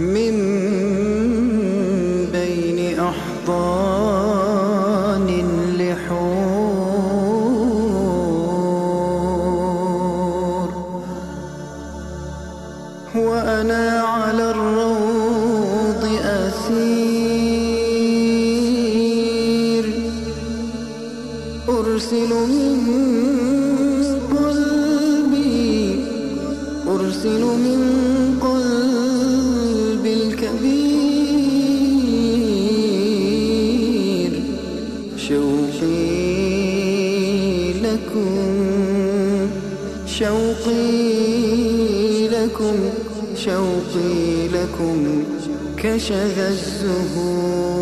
من بين أحضان لحور. وأنا على الروض أسير. أرسل من قلبي أرسل من شوقي لكم شوقي لكم كشذا الزهور.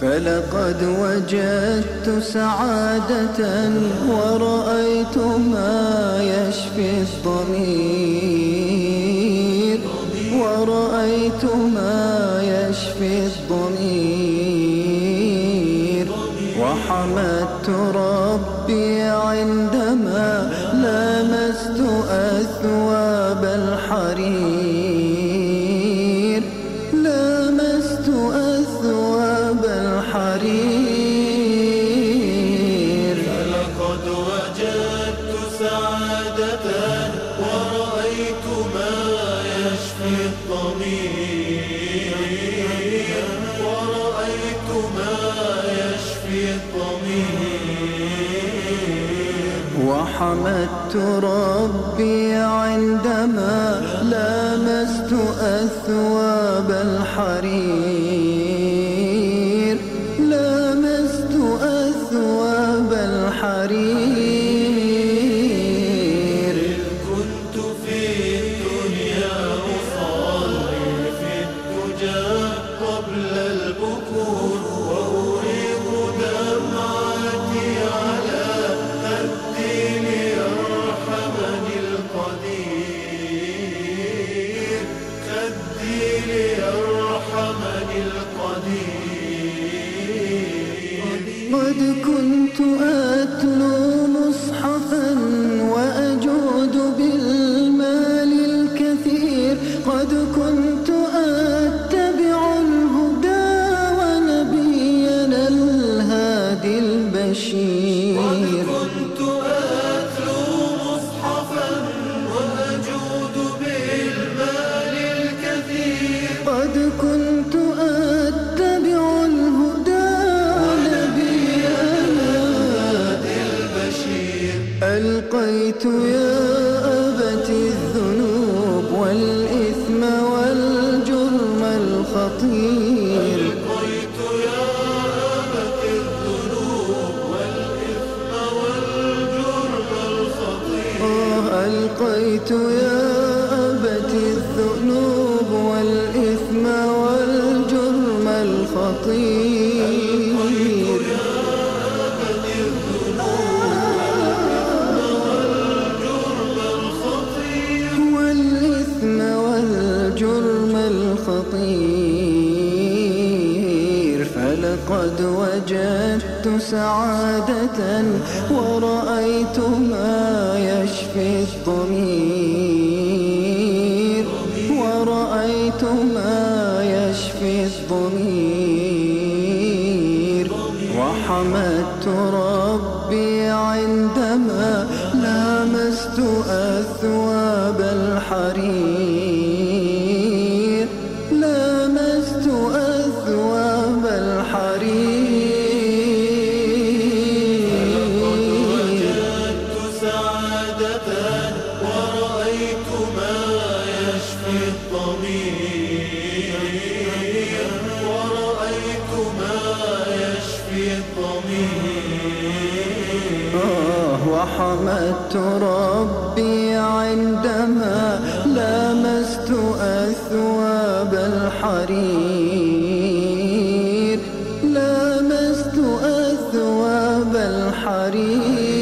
فلقد وجدت سعادة ورأيت ما يشفي الضمير. ورأيت ما يشفي الضمير وحمدت ربي عندما لمست أثواب الحرير وحمدت ربي عندما لمست أثواب الحرير قد كنت أتلو مصحفا وأجود بالمال الكثير. قد كنت أتبع الهدى ونبينا الهادي البشير. ألقيت يا أبت الذنوب والإثم والجرم الخطير. لقيت يا أبت الذنوب والإثم والجرم الخطير. ألقيت يا وجدت سعادة ورأيت ما يشفي الضمير. ورأيت ما يشفي الضمير. وحمدت ربي عندما لمست أثواب الحرير. وحمدت ربي عندما لمست أثواب الحرير لمست أثواب الحرير.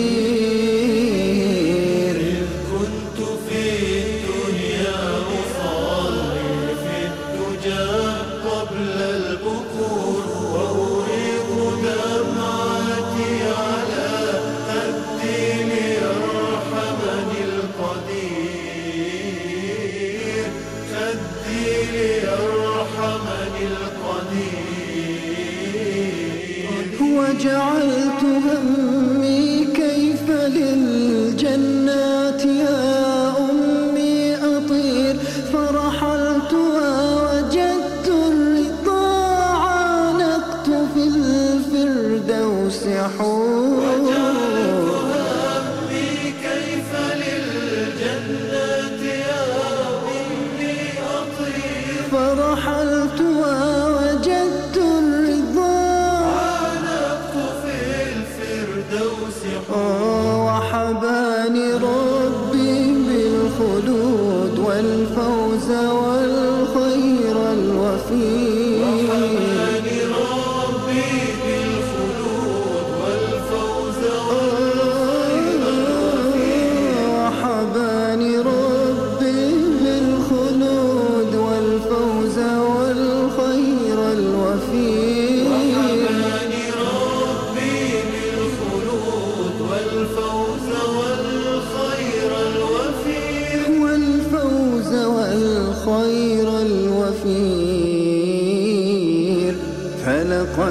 وحباني ربي بالخلود والفوز والخير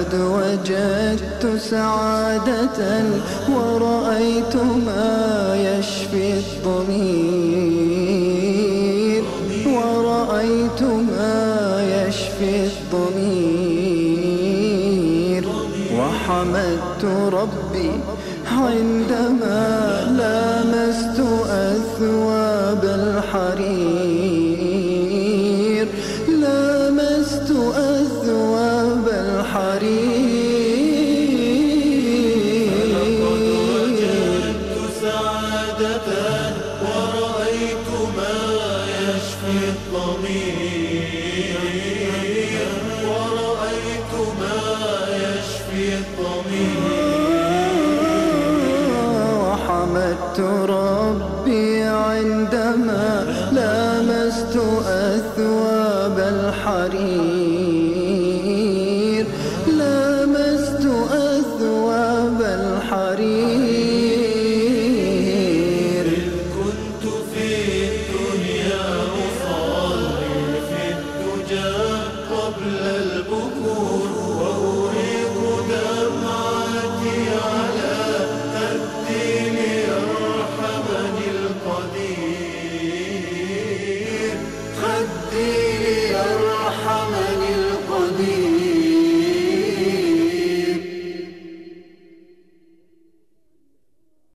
فلقد وجدت سعادة ورأيت ما يشفي الضمير. ورأيت ما يشفي الضمير. وحمدت ربي عندما ورأيت ما يشفي وحمدت ربي عندما لامست أثواب الحرير.